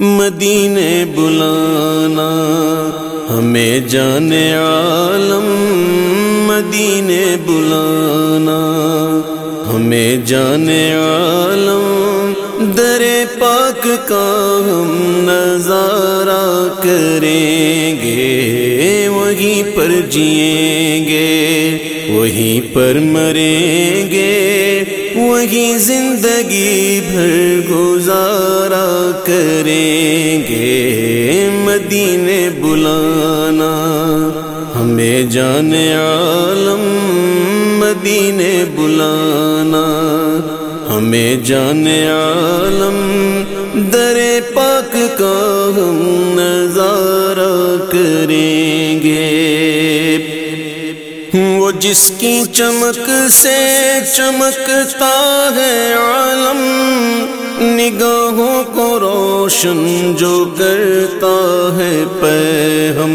مدینے بلانا، ہمیں جانے عالم مدینے بلانا، ہمیں جانے عالم در پاک کا ہم نظارہ کریں گے، وہیں پر جئیں گے، وہیں پر مریں گے۔ وہیں زندگی بھر گزارا کریں گے مدینے بلانا ہمیں جان عالم مدینے بلانا ہمیں جان عالم در پاک کا ہم نظارہ کریں گے وہ جس کی چمک سے چمکتا ہے عالم، نگاہوں کو روشن جو کرتا ہے پہ ہم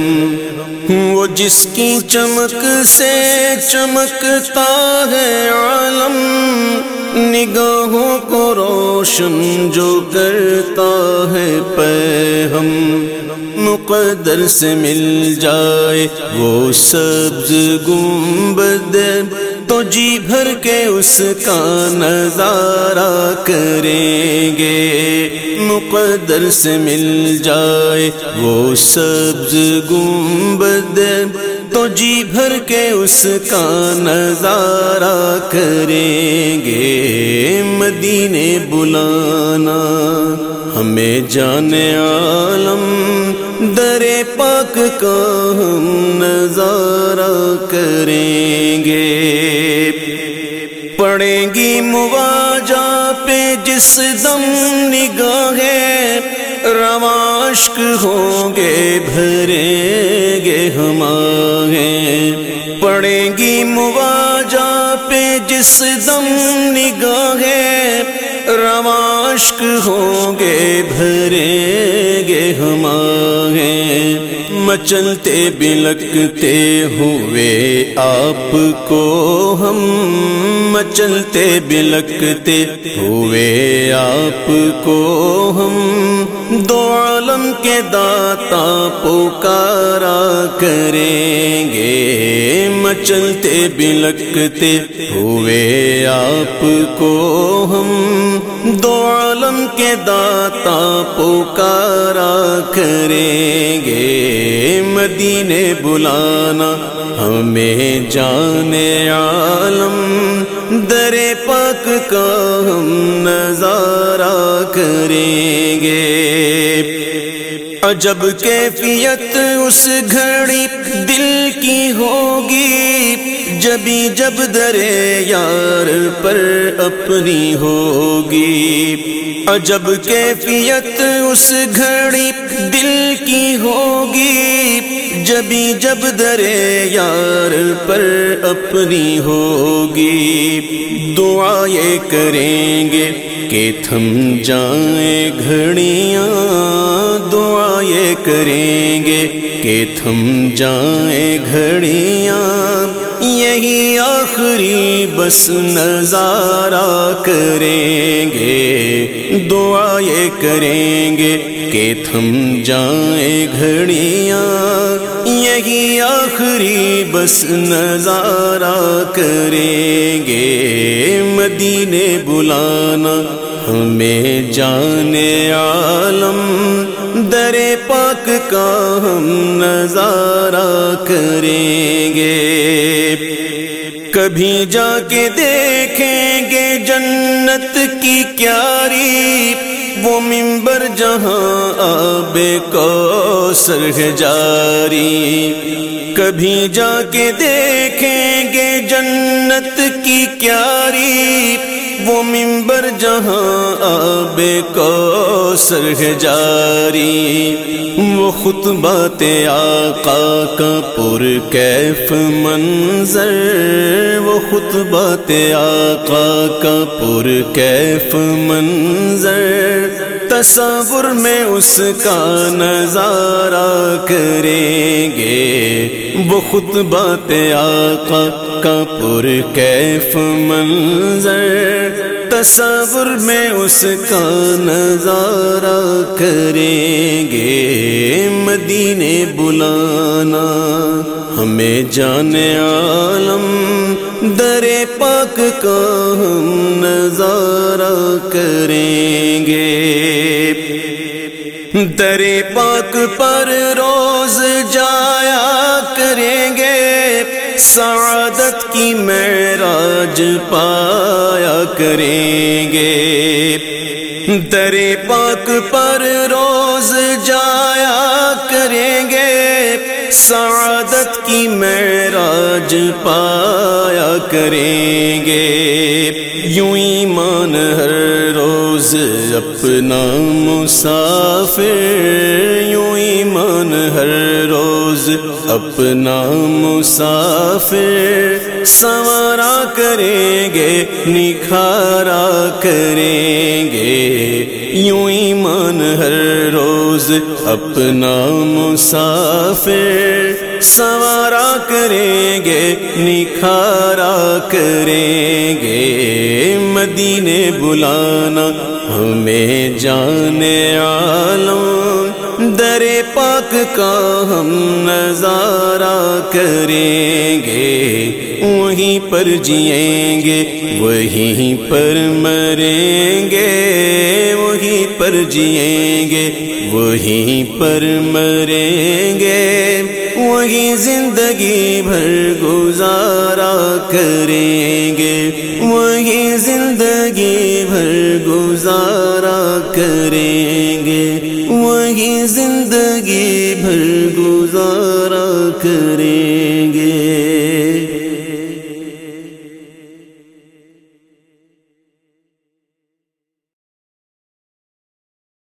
وہ جس کی چمک سے چمکتا ہے عالم نگاہوں کو روشن جو کرتا ہے پہ ہم مقدر سے مل جائے وہ سبز گنبد۔ تو جی بھر کے اس کا نظارہ کریں گے۔ مقدر سے مل جائے۔ وہ سبز گنبد تو جی بھر کے اس کا نظارہ کریں گے۔ مدینے بلانا، ہمیں جانے عالم، در پاک کا ہم نظارہ کریں گے۔ پڑیں گی مواجہ پہ جس دم نگاہیں رواشک ہوں گے، بھریں گے ہمارے پڑیں گی مواجہ پہ جس دم نگاہیں رواشک ہوں گے، بھریں گے ہمارے مچلتے بلکتے ہوئے آپ کو ہم مچلتے بلکتے ہوئے آپ کو ہم دو عالم کے داتا پکارا کریں گے۔ مچلتے بلکتے ہوئے آپ کو ہم دو عالم کے داتا پکارا کریں گے۔ مدینے بلانا ہمیں جانے عالم در پاک کا ہم نظارہ کریں گے۔ عجب کیفیت اس گھڑی دل کی ہوگی جبھی جب درے یار پر اپنی ہوگی۔ عجب کیفیت اس گھڑی دل کی ہوگی جبھی جب درے یار پر اپنی ہوگی۔ دعائیں کریں گے کہ تھم جائیں گھڑیاں کریں گے کہ تھم جائیں گھڑیاں، یہی آخری بس نظارہ کریں گے، دعائیں کریں گے کہ تھم جائیں گھڑیاں، یہی آخری بس نظارہ کریں گے۔ مدینے بلانا ہمیں جانے عالم در پاک کا ہم نظارہ کریں گے۔ کبھی جا کے دیکھیں گے جنت کی کیاری۔ وہ ممبر جہاں آب کو سرح جاری۔ کبھی جا کے دیکھیں گے جنت کی کیاری۔ وہ ممبر جہاں آب کو سرح جاری، وہ خطبات آقا کا پر کیف منظر، وہ خطبات آقا کا پر کیف منظر۔ تصور میں اس کا نظارہ کریں گے وہ خطبات آقا کا پر کیف منظر تصور میں اس کا نظارہ کریں گے۔ مدینے بلانا، ہمیں جانے عالم، در پاک کا ہم نظارہ کریں گے۔ در پاک پر روز جایا کریں گے۔ سعادت کی معراج پایا کریں گے۔ در پاک پر روز جایا کریں گے۔ سعادت کی معراج پایا کریں گے۔ یوں ایمان ہر روز اپنا مسافر، یوں ایمان ہر روز اپنا مسافر۔ سوارا کریں گے، نکھارا کریں گے۔ یوں ایمان ہر روز اپنا مسافر۔ سوارا کریں گے، نکھارا کریں گے۔ مدینے بلانا ہمیں جانے عالم۔ در پاک کا ہم نظارہ کریں گے۔ وہیں پر جئیں گے، وہیں پر مریں گے۔ وہیں پر جئیں گے، وہیں پر مریں گے۔ وہی زندگی بھر گزارا کریں گے۔ وہی زندگی بھر گزارا کریں گے۔ وہی زندگی بھر گزارا کریں گے۔